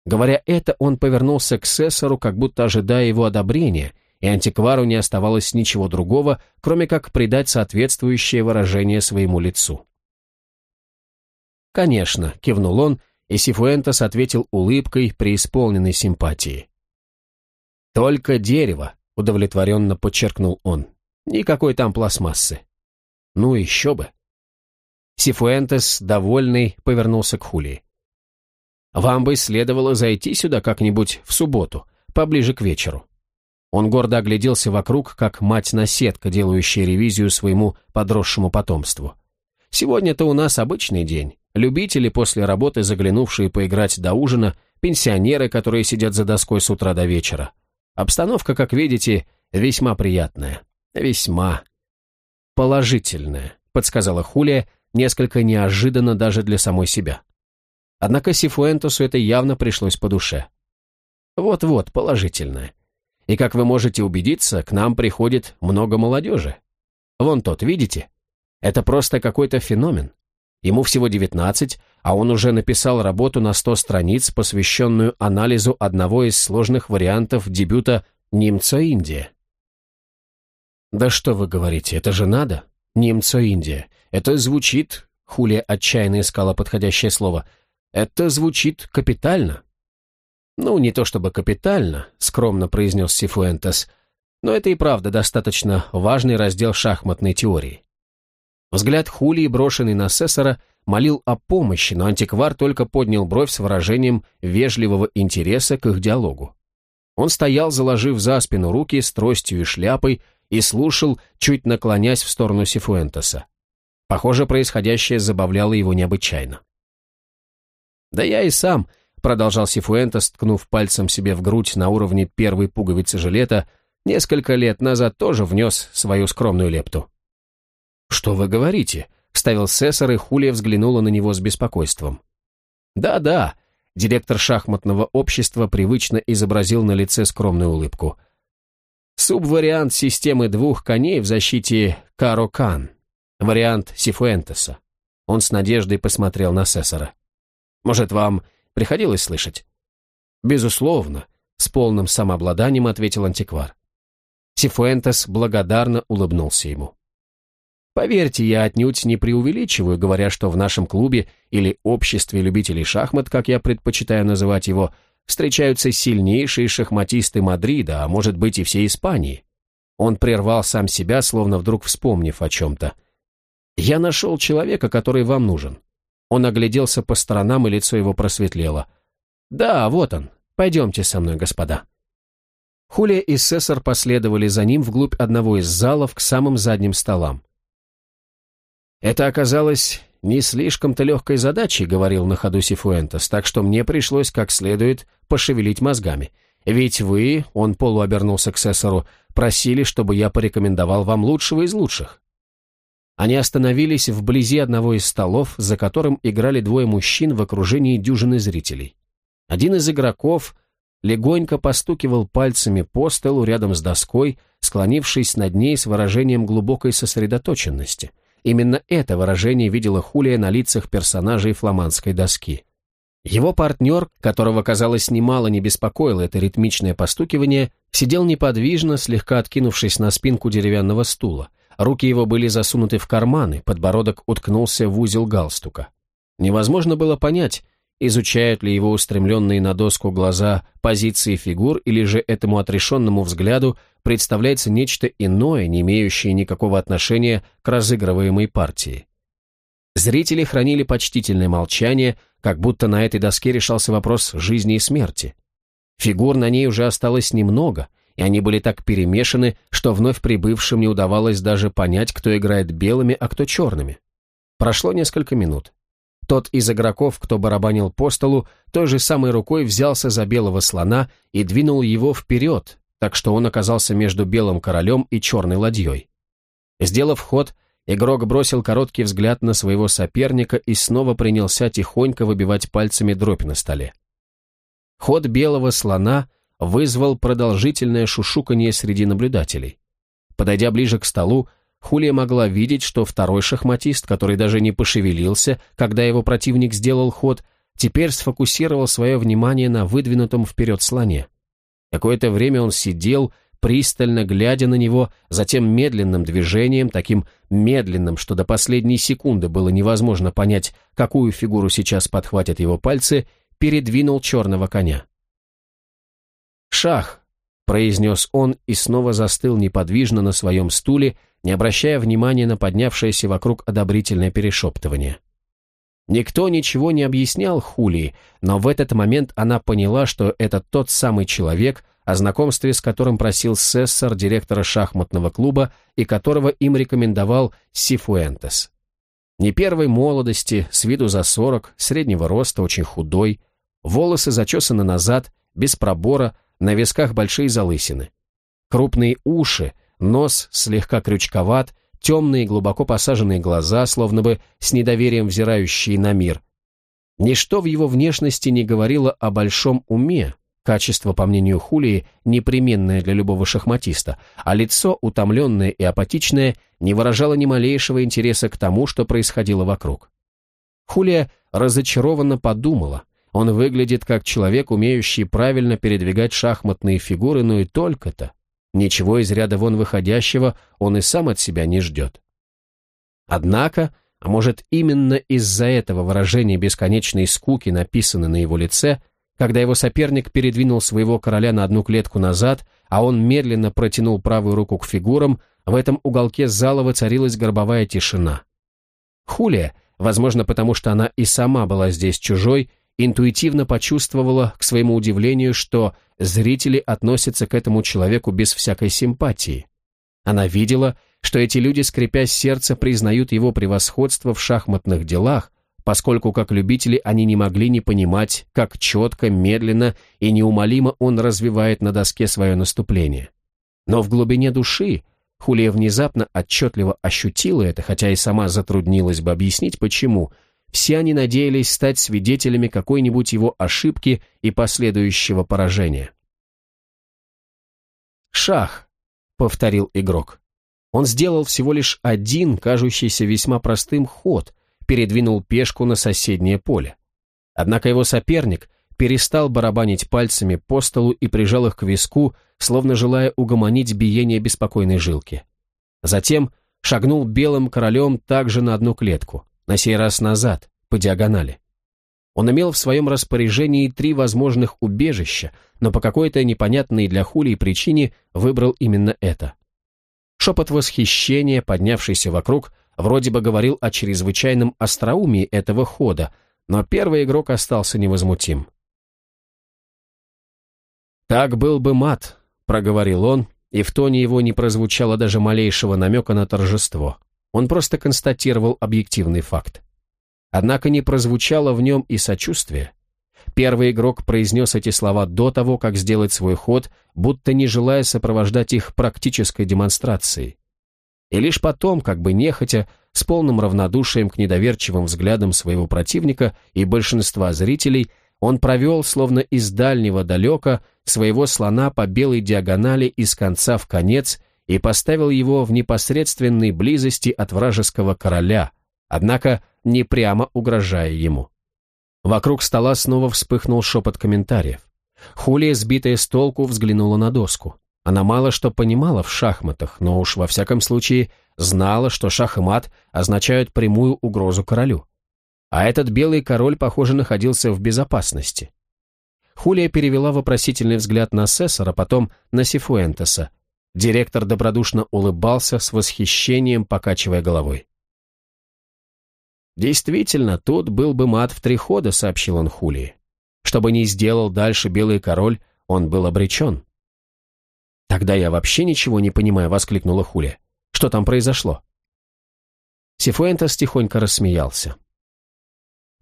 Говоря это, он повернулся к Сессору, как будто ожидая его одобрения, и антиквару не оставалось ничего другого, кроме как придать соответствующее выражение своему лицу. «Конечно», — кивнул он, и Сифуэнтос ответил улыбкой, преисполненной симпатии. «Только дерево», — удовлетворенно подчеркнул он. «Никакой там пластмассы». «Ну еще бы». Сифуэнтес, довольный, повернулся к Хулии. Вам бы следовало зайти сюда как-нибудь в субботу, поближе к вечеру. Он гордо огляделся вокруг, как мать-наседка, делающая ревизию своему подросшему потомству. Сегодня-то у нас обычный день. Любители после работы, заглянувшие поиграть до ужина, пенсионеры, которые сидят за доской с утра до вечера. Обстановка, как видите, весьма приятная. Весьма положительная, подсказала Хулия, несколько неожиданно даже для самой себя. Однако Сифуэнтусу это явно пришлось по душе. Вот-вот, положительное. И как вы можете убедиться, к нам приходит много молодежи. Вон тот, видите? Это просто какой-то феномен. Ему всего 19, а он уже написал работу на 100 страниц, посвященную анализу одного из сложных вариантов дебюта «Немца-Индия». «Да что вы говорите, это же надо? Немца-Индия. Это звучит...» Хулия отчаянно искала подходящее слово. «Это звучит капитально». «Ну, не то чтобы капитально», — скромно произнес Сифуэнтес, «но это и правда достаточно важный раздел шахматной теории». Взгляд Хулии, брошенный на Сессора, молил о помощи, но антиквар только поднял бровь с выражением вежливого интереса к их диалогу. Он стоял, заложив за спину руки с тростью и шляпой, и слушал, чуть наклонясь в сторону Сифуэнтеса. Похоже, происходящее забавляло его необычайно. «Да я и сам», — продолжал Сифуэнтес, ткнув пальцем себе в грудь на уровне первой пуговицы жилета, несколько лет назад тоже внес свою скромную лепту. «Что вы говорите?» — вставил Сесар, и Хулия взглянула на него с беспокойством. «Да-да», — директор шахматного общества привычно изобразил на лице скромную улыбку. «Субвариант системы двух коней в защите Карокан. Вариант Сифуэнтеса». Он с надеждой посмотрел на Сесара. «Может, вам приходилось слышать?» «Безусловно», — с полным самообладанием ответил антиквар. Сифуэнтес благодарно улыбнулся ему. Поверьте, я отнюдь не преувеличиваю, говоря, что в нашем клубе или обществе любителей шахмат, как я предпочитаю называть его, встречаются сильнейшие шахматисты Мадрида, а может быть и всей Испании. Он прервал сам себя, словно вдруг вспомнив о чем-то. «Я нашел человека, который вам нужен». Он огляделся по сторонам, и лицо его просветлело. «Да, вот он. Пойдемте со мной, господа». Хулия и Сесар последовали за ним вглубь одного из залов к самым задним столам. «Это оказалось не слишком-то легкой задачей», — говорил на ходу Сифуэнтес, «так что мне пришлось как следует пошевелить мозгами. Ведь вы, — он полуобернулся к Сессору, — просили, чтобы я порекомендовал вам лучшего из лучших». Они остановились вблизи одного из столов, за которым играли двое мужчин в окружении дюжины зрителей. Один из игроков легонько постукивал пальцами по столу рядом с доской, склонившись над ней с выражением глубокой сосредоточенности — Именно это выражение видела Хулия на лицах персонажей фламандской доски. Его партнер, которого, казалось, немало не беспокоило это ритмичное постукивание, сидел неподвижно, слегка откинувшись на спинку деревянного стула. Руки его были засунуты в карманы, подбородок уткнулся в узел галстука. Невозможно было понять, изучают ли его устремленные на доску глаза позиции фигур, или же этому отрешенному взгляду представляется нечто иное, не имеющее никакого отношения к разыгрываемой партии. Зрители хранили почтительное молчание, как будто на этой доске решался вопрос жизни и смерти. Фигур на ней уже осталось немного, и они были так перемешаны, что вновь прибывшим не удавалось даже понять, кто играет белыми, а кто черными. Прошло несколько минут. Тот из игроков, кто барабанил по столу, той же самой рукой взялся за белого слона и двинул его вперед, так что он оказался между белым королем и черной ладьей. Сделав ход, игрок бросил короткий взгляд на своего соперника и снова принялся тихонько выбивать пальцами дробь на столе. Ход белого слона вызвал продолжительное шушуканье среди наблюдателей. Подойдя ближе к столу, Хулия могла видеть, что второй шахматист, который даже не пошевелился, когда его противник сделал ход, теперь сфокусировал свое внимание на выдвинутом вперед слоне. Какое-то время он сидел, пристально глядя на него, затем медленным движением, таким медленным, что до последней секунды было невозможно понять, какую фигуру сейчас подхватят его пальцы, передвинул черного коня. «Шах!» — произнес он и снова застыл неподвижно на своем стуле, не обращая внимания на поднявшееся вокруг одобрительное перешептывание. Никто ничего не объяснял Хулии, но в этот момент она поняла, что это тот самый человек, о знакомстве с которым просил Сессор, директора шахматного клуба, и которого им рекомендовал Сифуэнтес. Не первой молодости, с виду за сорок, среднего роста, очень худой, волосы зачесаны назад, без пробора, на висках большие залысины. Крупные уши, нос слегка крючковат, темные глубоко посаженные глаза, словно бы с недоверием взирающие на мир. Ничто в его внешности не говорило о большом уме, качество, по мнению Хулии, непременное для любого шахматиста, а лицо, утомленное и апатичное, не выражало ни малейшего интереса к тому, что происходило вокруг. Хулия разочарованно подумала, он выглядит как человек, умеющий правильно передвигать шахматные фигуры, но и только-то. Ничего из ряда вон выходящего он и сам от себя не ждет. Однако, а может именно из-за этого выражения бесконечной скуки написано на его лице, когда его соперник передвинул своего короля на одну клетку назад, а он медленно протянул правую руку к фигурам, в этом уголке зала воцарилась горбовая тишина. Хулия, возможно потому, что она и сама была здесь чужой, интуитивно почувствовала, к своему удивлению, что зрители относятся к этому человеку без всякой симпатии. Она видела, что эти люди, скрипя сердце, признают его превосходство в шахматных делах, поскольку как любители они не могли не понимать, как четко, медленно и неумолимо он развивает на доске свое наступление. Но в глубине души Хулия внезапно отчетливо ощутила это, хотя и сама затруднилась бы объяснить, почему – все они надеялись стать свидетелями какой-нибудь его ошибки и последующего поражения. «Шах», — повторил игрок. Он сделал всего лишь один, кажущийся весьма простым, ход, передвинул пешку на соседнее поле. Однако его соперник перестал барабанить пальцами по столу и прижал их к виску, словно желая угомонить биение беспокойной жилки. Затем шагнул белым королем также на одну клетку на сей раз назад, по диагонали. Он имел в своем распоряжении три возможных убежища, но по какой-то непонятной для Хулии причине выбрал именно это. Шепот восхищения, поднявшийся вокруг, вроде бы говорил о чрезвычайном остроумии этого хода, но первый игрок остался невозмутим. «Так был бы мат», — проговорил он, и в тоне его не прозвучало даже малейшего намека на торжество. Он просто констатировал объективный факт. Однако не прозвучало в нем и сочувствие. Первый игрок произнес эти слова до того, как сделать свой ход, будто не желая сопровождать их практической демонстрацией. И лишь потом, как бы нехотя, с полным равнодушием к недоверчивым взглядам своего противника и большинства зрителей, он провел, словно из дальнего далека, своего слона по белой диагонали из конца в конец и поставил его в непосредственной близости от вражеского короля, однако не прямо угрожая ему. Вокруг стола снова вспыхнул шепот комментариев. Хулия, сбитая с толку, взглянула на доску. Она мало что понимала в шахматах, но уж во всяком случае знала, что шах и мат означают прямую угрозу королю. А этот белый король, похоже, находился в безопасности. Хулия перевела вопросительный взгляд на Сессора, потом на Сифуэнтеса, Директор добродушно улыбался с восхищением, покачивая головой. «Действительно, тут был бы мат в три хода», — сообщил он Хулии. «Что бы ни сделал дальше Белый Король, он был обречен». «Тогда я вообще ничего не понимаю», — воскликнула Хулия. «Что там произошло?» Сифуэнтес тихонько рассмеялся.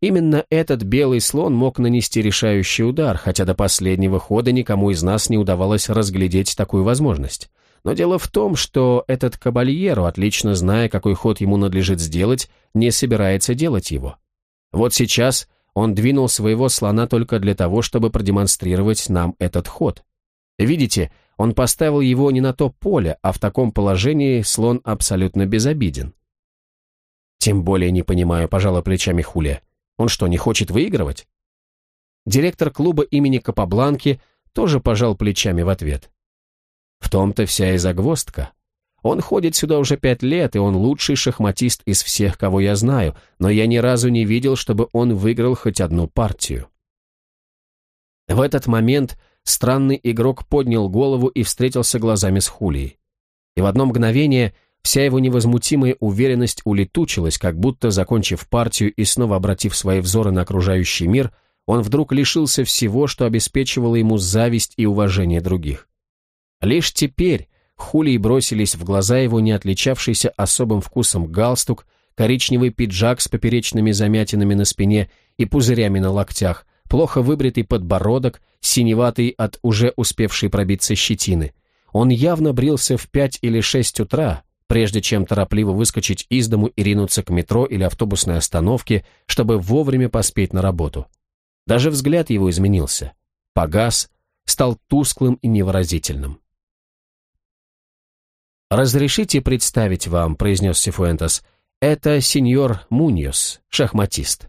Именно этот белый слон мог нанести решающий удар, хотя до последнего хода никому из нас не удавалось разглядеть такую возможность. Но дело в том, что этот кабальеро, отлично зная, какой ход ему надлежит сделать, не собирается делать его. Вот сейчас он двинул своего слона только для того, чтобы продемонстрировать нам этот ход. Видите, он поставил его не на то поле, а в таком положении слон абсолютно безобиден. Тем более не понимаю, пожала плечами Хулия. Он что, не хочет выигрывать? Директор клуба имени Капабланки тоже пожал плечами в ответ. В том-то вся и загвоздка. Он ходит сюда уже пять лет, и он лучший шахматист из всех, кого я знаю, но я ни разу не видел, чтобы он выиграл хоть одну партию. В этот момент странный игрок поднял голову и встретился глазами с Хулией. И в одно мгновение вся его невозмутимая уверенность улетучилась, как будто, закончив партию и снова обратив свои взоры на окружающий мир, он вдруг лишился всего, что обеспечивало ему зависть и уважение других. Лишь теперь Хулии бросились в глаза его не отличавшийся особым вкусом галстук, коричневый пиджак с поперечными замятинами на спине и пузырями на локтях, плохо выбритый подбородок, синеватый от уже успевшей пробиться щетины. Он явно брился в пять или шесть утра, прежде чем торопливо выскочить из дому и ринуться к метро или автобусной остановке, чтобы вовремя поспеть на работу. Даже взгляд его изменился. Погас, стал тусклым и невыразительным. «Разрешите представить вам», — произнес Сифуэнтес, — «это сеньор Муньос, шахматист».